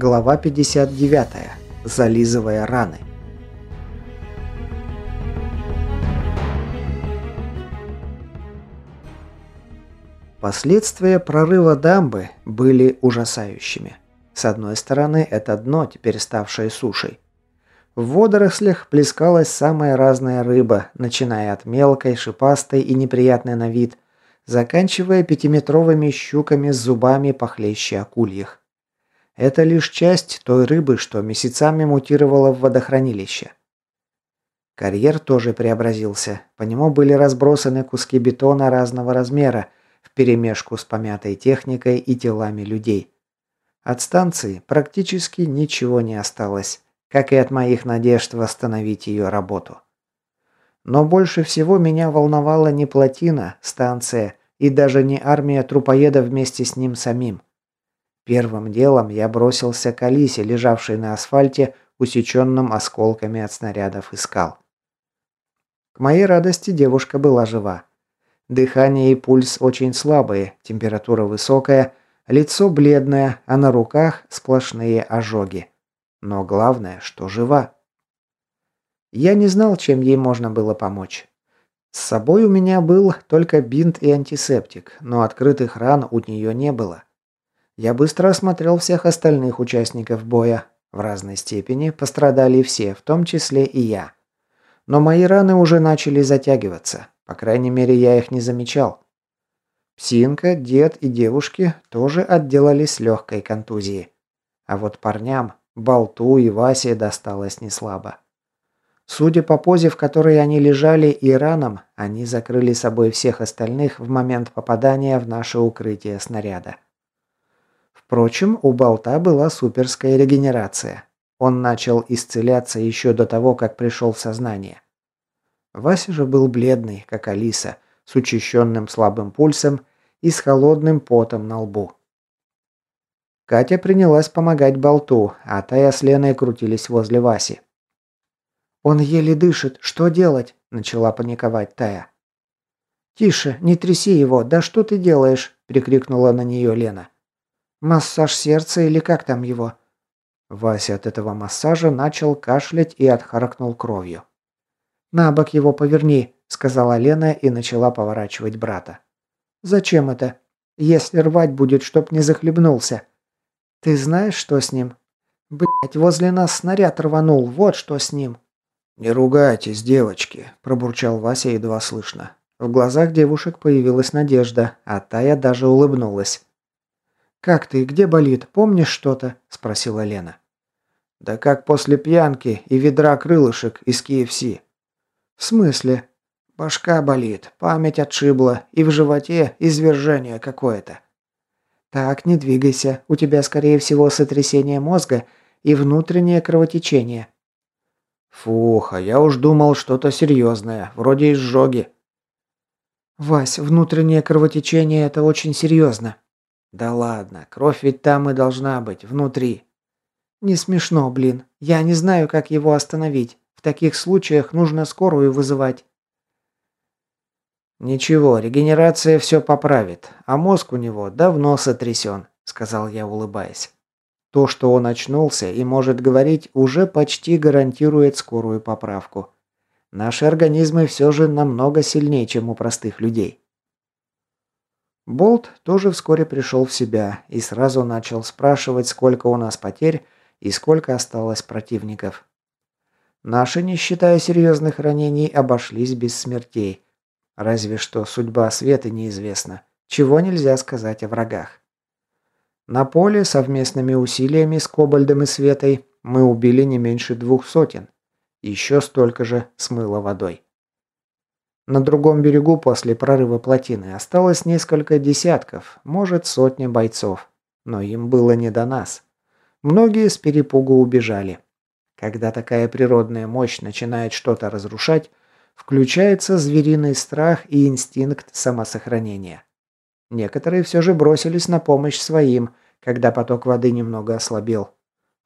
Глава 59. Зализывая раны. Последствия прорыва дамбы были ужасающими. С одной стороны, это дно, теперь ставшее сушей. В водорослях плескалась самая разная рыба, начиная от мелкой, шипастой и неприятной на вид, заканчивая пятиметровыми щуками с зубами похлеще акульих. Это лишь часть той рыбы, что месяцами мутировала в водохранилище. Карьер тоже преобразился. По нему были разбросаны куски бетона разного размера, вперемешку с помятой техникой и телами людей. От станции практически ничего не осталось, как и от моих надежд восстановить ее работу. Но больше всего меня волновала не плотина, станция и даже не армия трупоедов вместе с ним самим. Первым делом я бросился к Алисе, лежавшей на асфальте, усеченном осколками от снарядов и скал. К моей радости девушка была жива. Дыхание и пульс очень слабые, температура высокая, лицо бледное, а на руках сплошные ожоги. Но главное, что жива. Я не знал, чем ей можно было помочь. С собой у меня был только бинт и антисептик, но открытых ран у нее не было. Я быстро осмотрел всех остальных участников боя. В разной степени пострадали все, в том числе и я. Но мои раны уже начали затягиваться. По крайней мере, я их не замечал. Псинка, дед и девушки тоже отделались легкой контузией. А вот парням, Болту и Васе досталось неслабо. Судя по позе, в которой они лежали и ранам, они закрыли собой всех остальных в момент попадания в наше укрытие снаряда. Впрочем, у болта была суперская регенерация. Он начал исцеляться еще до того, как пришел в сознание. Вася же был бледный, как Алиса, с учащенным слабым пульсом и с холодным потом на лбу. Катя принялась помогать болту, а Тая с Леной крутились возле Васи. «Он еле дышит. Что делать?» – начала паниковать Тая. «Тише, не тряси его. Да что ты делаешь?» – прикрикнула на нее Лена. Массаж сердца или как там его?» Вася от этого массажа начал кашлять и отхаркнул кровью. «На бок его поверни», — сказала Лена и начала поворачивать брата. «Зачем это? Если рвать будет, чтоб не захлебнулся. Ты знаешь, что с ним? Блять, возле нас снаряд рванул, вот что с ним». «Не ругайтесь, девочки», – пробурчал Вася едва слышно. В глазах девушек появилась надежда, а Тая даже улыбнулась. «Как ты? Где болит? Помнишь что-то?» – спросила Лена. «Да как после пьянки и ведра крылышек из KFC». «В смысле?» «Башка болит, память отшибла, и в животе извержение какое-то». «Так, не двигайся. У тебя, скорее всего, сотрясение мозга и внутреннее кровотечение». «Фух, а я уж думал что-то серьезное, вроде изжоги». «Вась, внутреннее кровотечение – это очень серьезно. Да ладно, кровь ведь там и должна быть, внутри. Не смешно, блин. Я не знаю, как его остановить. В таких случаях нужно скорую вызывать. Ничего, регенерация все поправит, а мозг у него давно сотрясен, сказал я, улыбаясь. То, что он очнулся и может говорить, уже почти гарантирует скорую поправку. Наши организмы все же намного сильнее, чем у простых людей. Болт тоже вскоре пришел в себя и сразу начал спрашивать, сколько у нас потерь и сколько осталось противников. Наши, не считая серьезных ранений, обошлись без смертей. Разве что судьба Светы неизвестна, чего нельзя сказать о врагах. На поле совместными усилиями с Кобальдом и Светой мы убили не меньше двух сотен. Еще столько же смыло водой. На другом берегу после прорыва плотины осталось несколько десятков, может сотня бойцов. Но им было не до нас. Многие с перепугу убежали. Когда такая природная мощь начинает что-то разрушать, включается звериный страх и инстинкт самосохранения. Некоторые все же бросились на помощь своим, когда поток воды немного ослабел.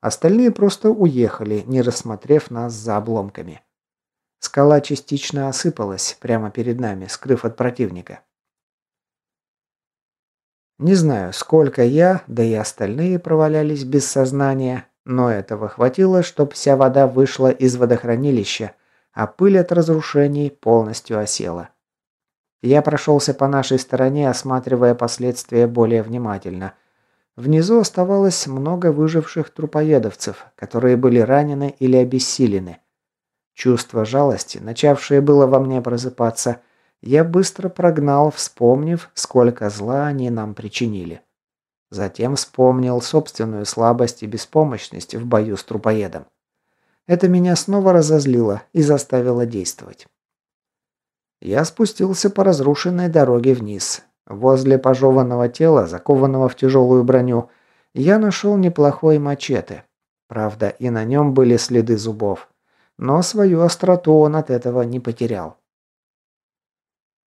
Остальные просто уехали, не рассмотрев нас за обломками. Скала частично осыпалась прямо перед нами, скрыв от противника. Не знаю, сколько я, да и остальные провалялись без сознания, но этого хватило, чтобы вся вода вышла из водохранилища, а пыль от разрушений полностью осела. Я прошелся по нашей стороне, осматривая последствия более внимательно. Внизу оставалось много выживших трупоедовцев, которые были ранены или обессилены. Чувство жалости, начавшее было во мне просыпаться, я быстро прогнал, вспомнив, сколько зла они нам причинили. Затем вспомнил собственную слабость и беспомощность в бою с трупоедом. Это меня снова разозлило и заставило действовать. Я спустился по разрушенной дороге вниз. Возле пожеванного тела, закованного в тяжелую броню, я нашел неплохой мачете. Правда, и на нем были следы зубов. Но свою остроту он от этого не потерял.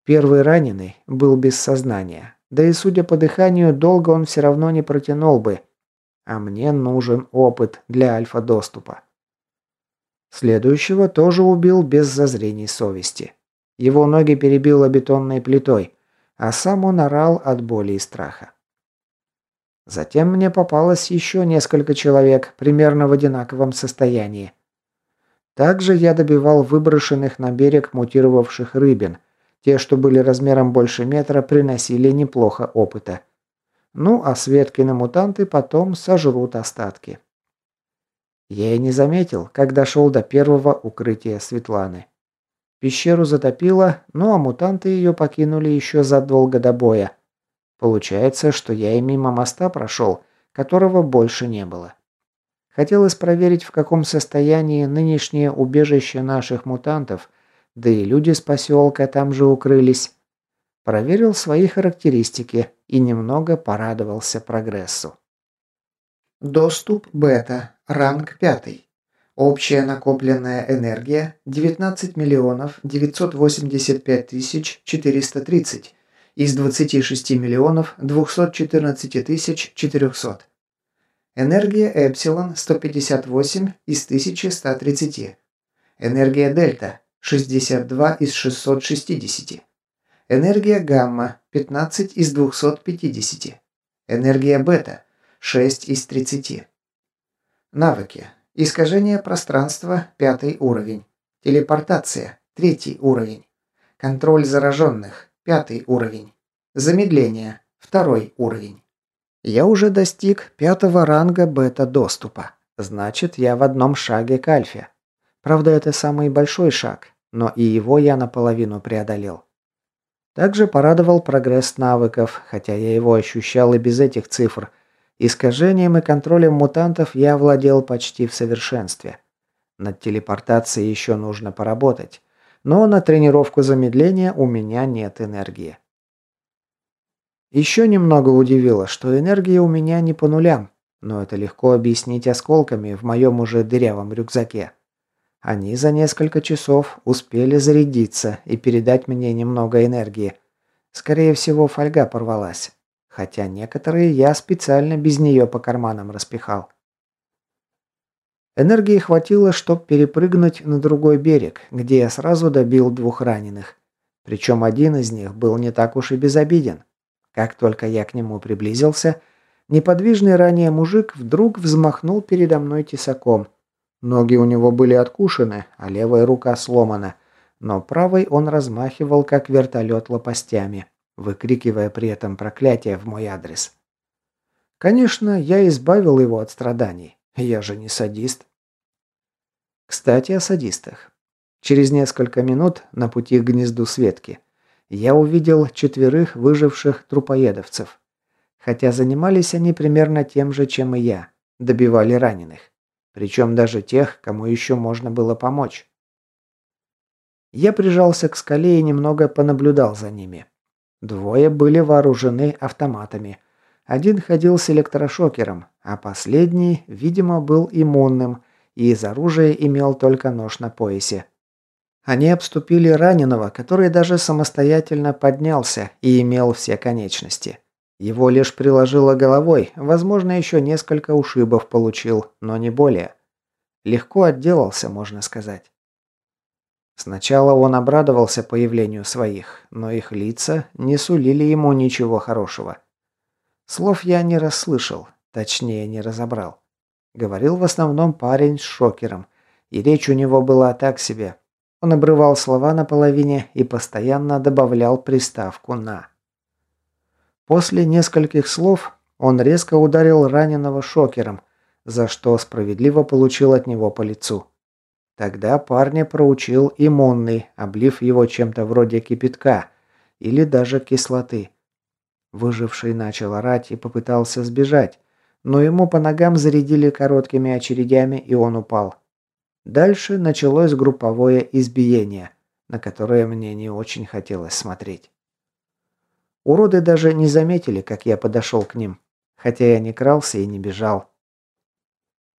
Первый раненый был без сознания. Да и судя по дыханию, долго он все равно не протянул бы. А мне нужен опыт для альфа-доступа. Следующего тоже убил без зазрений совести. Его ноги перебило бетонной плитой, а сам он орал от боли и страха. Затем мне попалось еще несколько человек, примерно в одинаковом состоянии. Также я добивал выброшенных на берег мутировавших рыбин. Те, что были размером больше метра, приносили неплохо опыта. Ну, а Светкины мутанты потом сожрут остатки. Я и не заметил, как дошел до первого укрытия Светланы. Пещеру затопило, ну а мутанты ее покинули еще задолго до боя. Получается, что я и мимо моста прошел, которого больше не было. Хотелось проверить, в каком состоянии нынешнее убежище наших мутантов, да и люди с поселка там же укрылись. Проверил свои характеристики и немного порадовался прогрессу. Доступ бета. Ранг 5. Общая накопленная энергия 19 миллионов 985 тысяч 430 из 26 миллионов 214 тысяч 400. Энергия Эпсилон 158 из 1130. Энергия Дельта 62 из 660. Энергия Гамма 15 из 250. Энергия Бета 6 из 30. Навыки. Искажение пространства – пятый уровень. Телепортация – третий уровень. Контроль зараженных – пятый уровень. Замедление – второй уровень. Я уже достиг пятого ранга бета-доступа. Значит, я в одном шаге к альфе. Правда, это самый большой шаг, но и его я наполовину преодолел. Также порадовал прогресс навыков, хотя я его ощущал и без этих цифр – Искажением и контролем мутантов я владел почти в совершенстве. Над телепортацией еще нужно поработать, но на тренировку замедления у меня нет энергии. Еще немного удивило, что энергия у меня не по нулям, но это легко объяснить осколками в моем уже дырявом рюкзаке. Они за несколько часов успели зарядиться и передать мне немного энергии. Скорее всего, фольга порвалась хотя некоторые я специально без нее по карманам распихал. Энергии хватило, чтобы перепрыгнуть на другой берег, где я сразу добил двух раненых. Причем один из них был не так уж и безобиден. Как только я к нему приблизился, неподвижный ранее мужик вдруг взмахнул передо мной тесаком. Ноги у него были откушены, а левая рука сломана, но правой он размахивал, как вертолет лопастями выкрикивая при этом проклятие в мой адрес. Конечно, я избавил его от страданий. Я же не садист. Кстати, о садистах. Через несколько минут на пути к гнезду Светки я увидел четверых выживших трупоедовцев. Хотя занимались они примерно тем же, чем и я. Добивали раненых. Причем даже тех, кому еще можно было помочь. Я прижался к скале и немного понаблюдал за ними. Двое были вооружены автоматами. Один ходил с электрошокером, а последний, видимо, был иммунным и из оружия имел только нож на поясе. Они обступили раненого, который даже самостоятельно поднялся и имел все конечности. Его лишь приложило головой, возможно, еще несколько ушибов получил, но не более. Легко отделался, можно сказать. Сначала он обрадовался появлению своих, но их лица не сулили ему ничего хорошего. Слов я не расслышал, точнее не разобрал. Говорил в основном парень с шокером, и речь у него была так себе. Он обрывал слова наполовине и постоянно добавлял приставку «на». После нескольких слов он резко ударил раненого шокером, за что справедливо получил от него по лицу. Тогда парня проучил иммунный, облив его чем-то вроде кипятка или даже кислоты. Выживший начал орать и попытался сбежать, но ему по ногам зарядили короткими очередями, и он упал. Дальше началось групповое избиение, на которое мне не очень хотелось смотреть. Уроды даже не заметили, как я подошел к ним, хотя я не крался и не бежал.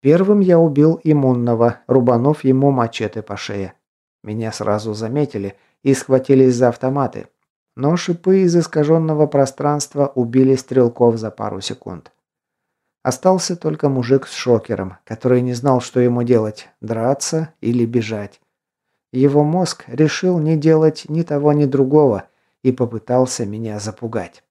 Первым я убил иммунного, рубанув ему мачете по шее. Меня сразу заметили и схватились за автоматы, но шипы из искаженного пространства убили стрелков за пару секунд. Остался только мужик с шокером, который не знал, что ему делать – драться или бежать. Его мозг решил не делать ни того, ни другого и попытался меня запугать.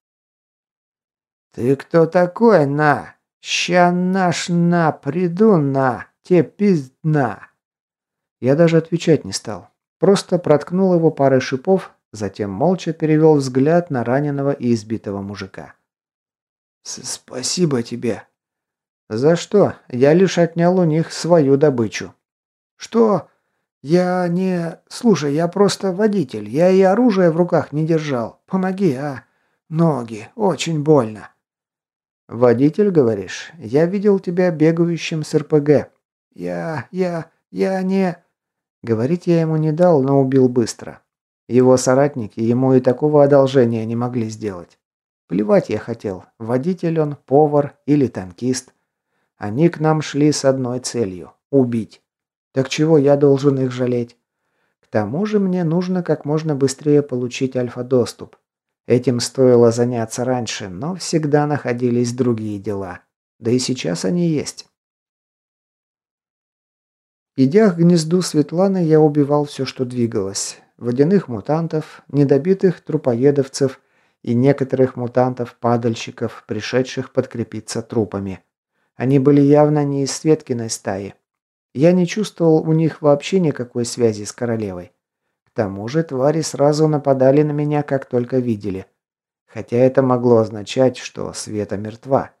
«Ты кто такой, на? Ща наш на, приду на, те пиздна!» Я даже отвечать не стал. Просто проткнул его парой шипов Затем молча перевел взгляд на раненого и избитого мужика. «Спасибо тебе». «За что? Я лишь отнял у них свою добычу». «Что? Я не... Слушай, я просто водитель. Я и оружие в руках не держал. Помоги, а? Ноги. Очень больно». «Водитель, говоришь? Я видел тебя бегающим с РПГ». «Я... я... я не...» Говорить я ему не дал, но убил быстро. Его соратники ему и такого одолжения не могли сделать. Плевать я хотел, водитель он, повар или танкист. Они к нам шли с одной целью – убить. Так чего я должен их жалеть? К тому же мне нужно как можно быстрее получить альфа-доступ. Этим стоило заняться раньше, но всегда находились другие дела. Да и сейчас они есть. Идя к гнезду Светланы, я убивал все, что двигалось водяных мутантов, недобитых трупоедовцев и некоторых мутантов-падальщиков, пришедших подкрепиться трупами. Они были явно не из Светкиной стаи. Я не чувствовал у них вообще никакой связи с королевой. К тому же твари сразу нападали на меня, как только видели. Хотя это могло означать, что Света мертва.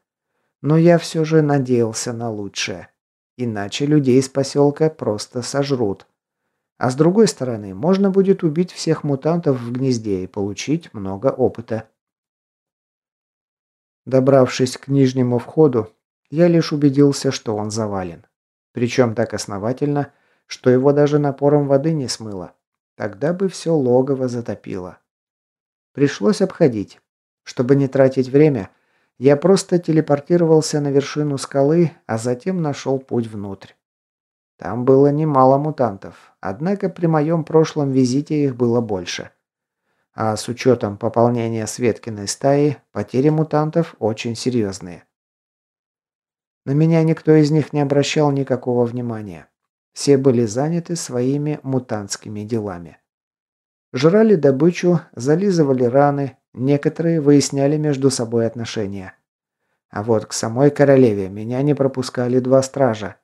Но я все же надеялся на лучшее. Иначе людей из поселка просто сожрут. А с другой стороны, можно будет убить всех мутантов в гнезде и получить много опыта. Добравшись к нижнему входу, я лишь убедился, что он завален. Причем так основательно, что его даже напором воды не смыло. Тогда бы все логово затопило. Пришлось обходить. Чтобы не тратить время, я просто телепортировался на вершину скалы, а затем нашел путь внутрь. Там было немало мутантов, однако при моем прошлом визите их было больше. А с учетом пополнения Светкиной стаи, потери мутантов очень серьезные. На меня никто из них не обращал никакого внимания. Все были заняты своими мутантскими делами. Жрали добычу, зализывали раны, некоторые выясняли между собой отношения. А вот к самой королеве меня не пропускали два стража,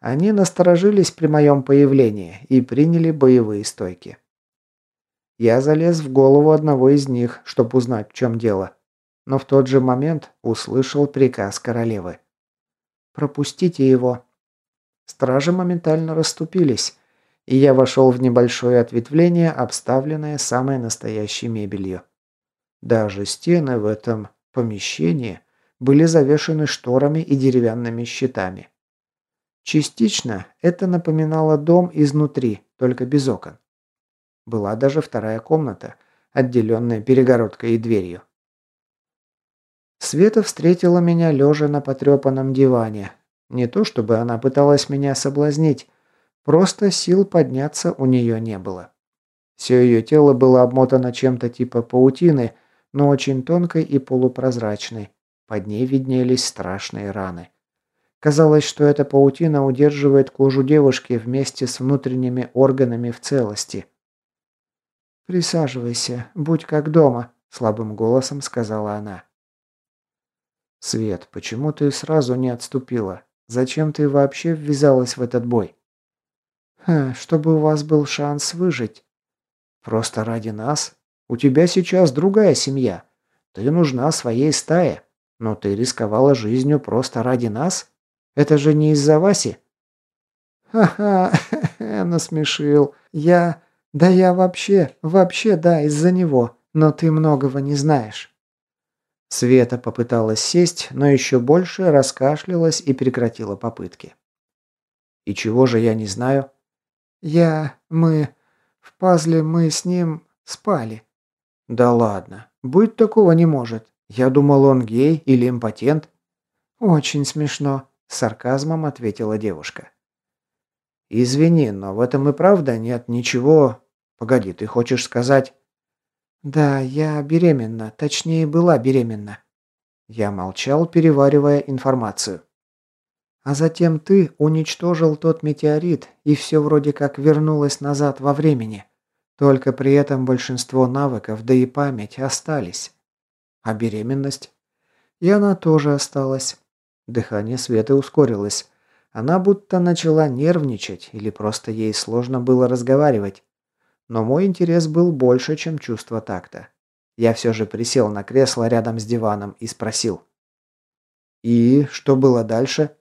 они насторожились при моем появлении и приняли боевые стойки. Я залез в голову одного из них, чтобы узнать, в чем дело. Но в тот же момент услышал приказ королевы. «Пропустите его». Стражи моментально расступились, и я вошел в небольшое ответвление, обставленное самой настоящей мебелью. Даже стены в этом помещении были завешены шторами и деревянными щитами. Частично это напоминало дом изнутри, только без окон. Была даже вторая комната, отделенная перегородкой и дверью. Света встретила меня лежа на потрепанном диване. Не то чтобы она пыталась меня соблазнить, просто сил подняться у нее не было. Все ее тело было обмотано чем-то типа паутины, но очень тонкой и полупрозрачной. Под ней виднелись страшные раны. Казалось, что эта паутина удерживает кожу девушки вместе с внутренними органами в целости. «Присаживайся, будь как дома», – слабым голосом сказала она. «Свет, почему ты сразу не отступила? Зачем ты вообще ввязалась в этот бой?» Ха, «Чтобы у вас был шанс выжить». «Просто ради нас? У тебя сейчас другая семья. Ты нужна своей стае. Но ты рисковала жизнью просто ради нас? Это же не из-за Васи?» «Ха-ха, насмешил. Я... Да я вообще, вообще да, из-за него. Но ты многого не знаешь». Света попыталась сесть, но еще больше раскашлялась и прекратила попытки. «И чего же я не знаю?» «Я... мы... в пазле мы с ним спали». «Да ладно. Быть такого не может. Я думал, он гей или импотент». «Очень смешно», — с сарказмом ответила девушка. «Извини, но в этом и правда нет ничего...» «Погоди, ты хочешь сказать...» «Да, я беременна. Точнее, была беременна». Я молчал, переваривая информацию. «А затем ты уничтожил тот метеорит, и все вроде как вернулось назад во времени. Только при этом большинство навыков, да и память остались. А беременность? И она тоже осталась. Дыхание Светы ускорилось. Она будто начала нервничать, или просто ей сложно было разговаривать. Но мой интерес был больше, чем чувство такта. Я все же присел на кресло рядом с диваном и спросил. «И что было дальше?»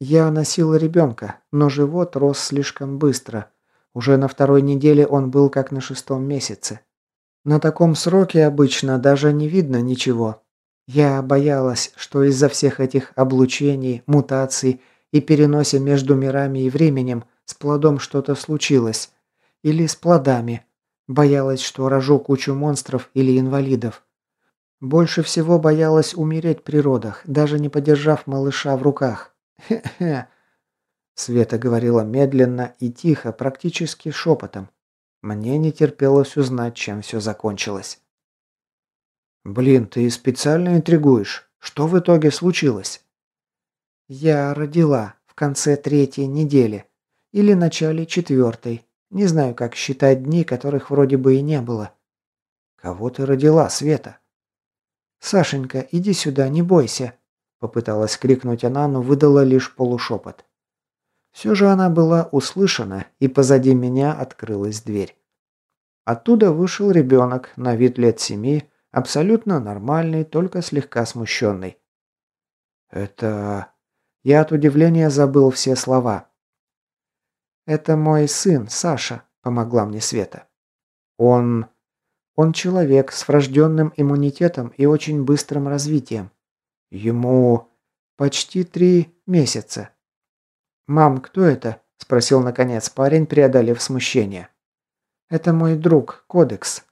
Я носила ребенка, но живот рос слишком быстро. Уже на второй неделе он был как на шестом месяце. На таком сроке обычно даже не видно ничего. Я боялась, что из-за всех этих облучений, мутаций и переносе между мирами и временем с плодом что-то случилось. Или с плодами. Боялась, что рожу кучу монстров или инвалидов. Больше всего боялась умереть при родах, даже не подержав малыша в руках. Хе-хе. Света говорила медленно и тихо, практически шепотом. Мне не терпелось узнать, чем все закончилось. «Блин, ты специально интригуешь. Что в итоге случилось?» «Я родила в конце третьей недели. Или начале четвертой. Не знаю, как считать дни, которых вроде бы и не было. Кого ты родила, Света? Сашенька, иди сюда, не бойся, попыталась крикнуть она, но выдала лишь полушепот. Все же она была услышана, и позади меня открылась дверь. Оттуда вышел ребенок, на вид лет семи, абсолютно нормальный, только слегка смущенный. «Это...» Я от удивления забыл все слова. «Это мой сын, Саша», – помогла мне Света. «Он...» «Он человек с врожденным иммунитетом и очень быстрым развитием. Ему почти три месяца». «Мам, кто это?» – спросил наконец парень, преодолев смущение. «Это мой друг, Кодекс».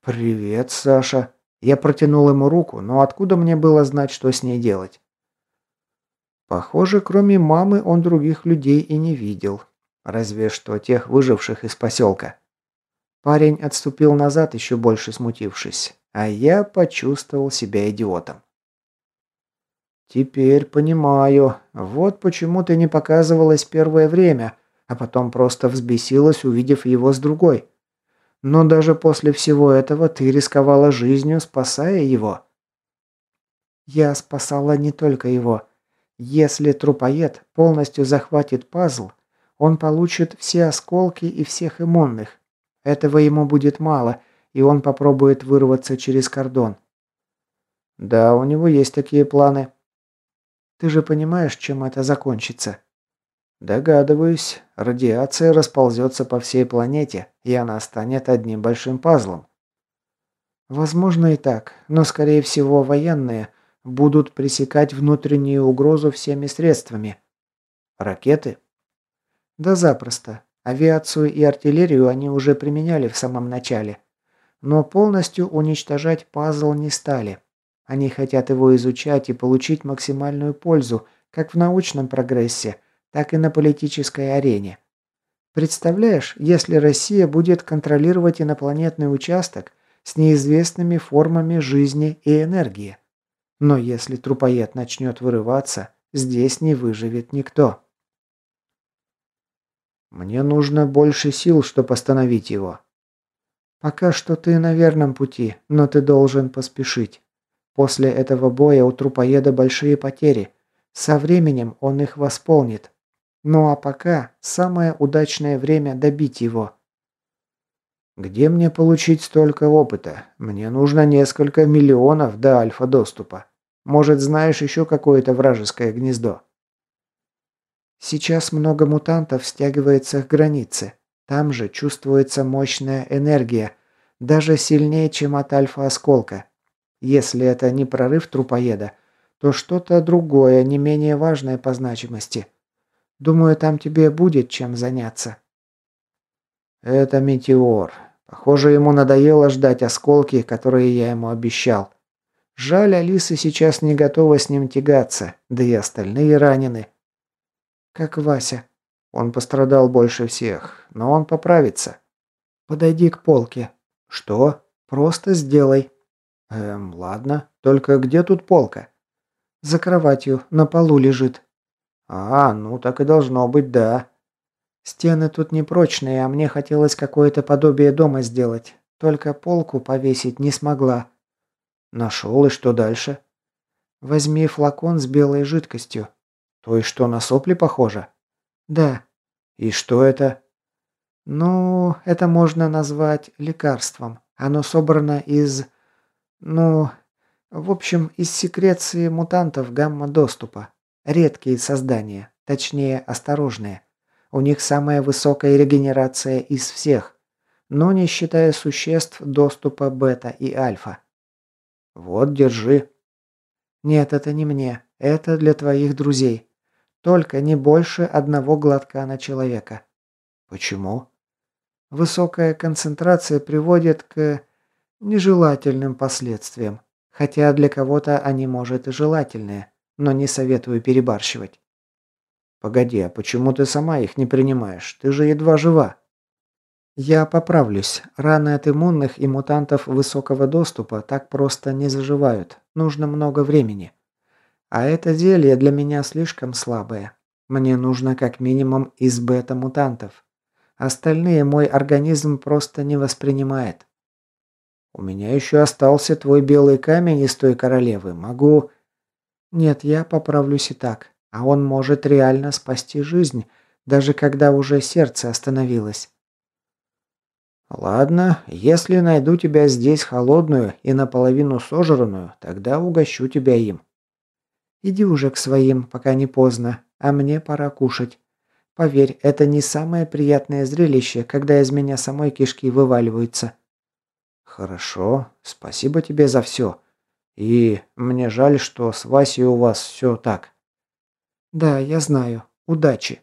«Привет, Саша». Я протянул ему руку, но откуда мне было знать, что с ней делать? Похоже, кроме мамы он других людей и не видел. Разве что тех выживших из поселка. Парень отступил назад, еще больше смутившись, а я почувствовал себя идиотом. «Теперь понимаю. Вот почему ты не показывалась первое время, а потом просто взбесилась, увидев его с другой. Но даже после всего этого ты рисковала жизнью, спасая его». «Я спасала не только его. Если трупоед полностью захватит пазл, он получит все осколки и всех иммунных. Этого ему будет мало, и он попробует вырваться через кордон. Да, у него есть такие планы. Ты же понимаешь, чем это закончится? Догадываюсь. Радиация расползется по всей планете, и она станет одним большим пазлом. Возможно и так, но скорее всего военные будут пресекать внутреннюю угрозу всеми средствами. Ракеты? Да запросто. Авиацию и артиллерию они уже применяли в самом начале. Но полностью уничтожать пазл не стали. Они хотят его изучать и получить максимальную пользу, как в научном прогрессе, так и на политической арене. Представляешь, если Россия будет контролировать инопланетный участок с неизвестными формами жизни и энергии. Но если трупоед начнет вырываться, здесь не выживет никто. Мне нужно больше сил, чтобы остановить его. Пока что ты на верном пути, но ты должен поспешить. После этого боя у трупоеда большие потери. Со временем он их восполнит. Ну а пока самое удачное время добить его. Где мне получить столько опыта? Мне нужно несколько миллионов до альфа-доступа. Может, знаешь еще какое-то вражеское гнездо? Сейчас много мутантов стягивается к границе. Там же чувствуется мощная энергия, даже сильнее, чем от альфа-осколка. Если это не прорыв трупоеда, то что-то другое, не менее важное по значимости. Думаю, там тебе будет чем заняться. Это метеор. Похоже, ему надоело ждать осколки, которые я ему обещал. Жаль, Алиса сейчас не готова с ним тягаться, да и остальные ранены. Как Вася. Он пострадал больше всех, но он поправится. Подойди к полке. Что? Просто сделай. Эм, ладно. Только где тут полка? За кроватью, на полу лежит. А, ну так и должно быть, да. Стены тут непрочные, а мне хотелось какое-то подобие дома сделать. Только полку повесить не смогла. Нашел, и что дальше? Возьми флакон с белой жидкостью. Той, что на сопли похоже? Да. И что это? Ну, это можно назвать лекарством. Оно собрано из... Ну, в общем, из секреции мутантов гамма-доступа. Редкие создания, точнее, осторожные. У них самая высокая регенерация из всех, но не считая существ доступа бета и альфа. Вот, держи. Нет, это не мне. Это для твоих друзей. Только не больше одного глотка на человека. Почему? Высокая концентрация приводит к нежелательным последствиям. Хотя для кого-то они, может, и желательные, но не советую перебарщивать. «Погоди, а почему ты сама их не принимаешь? Ты же едва жива». «Я поправлюсь. Раны от иммунных и мутантов высокого доступа так просто не заживают. Нужно много времени. А это зелье для меня слишком слабое. Мне нужно как минимум из бета-мутантов. Остальные мой организм просто не воспринимает. У меня еще остался твой белый камень из той королевы. Могу...» «Нет, я поправлюсь и так. А он может реально спасти жизнь, даже когда уже сердце остановилось. Ладно, если найду тебя здесь холодную и наполовину сожранную, тогда угощу тебя им. Иди уже к своим, пока не поздно, а мне пора кушать. Поверь, это не самое приятное зрелище, когда из меня самой кишки вываливаются. Хорошо, спасибо тебе за все. И мне жаль, что с Васей у вас все так. Да, я знаю. Удачи.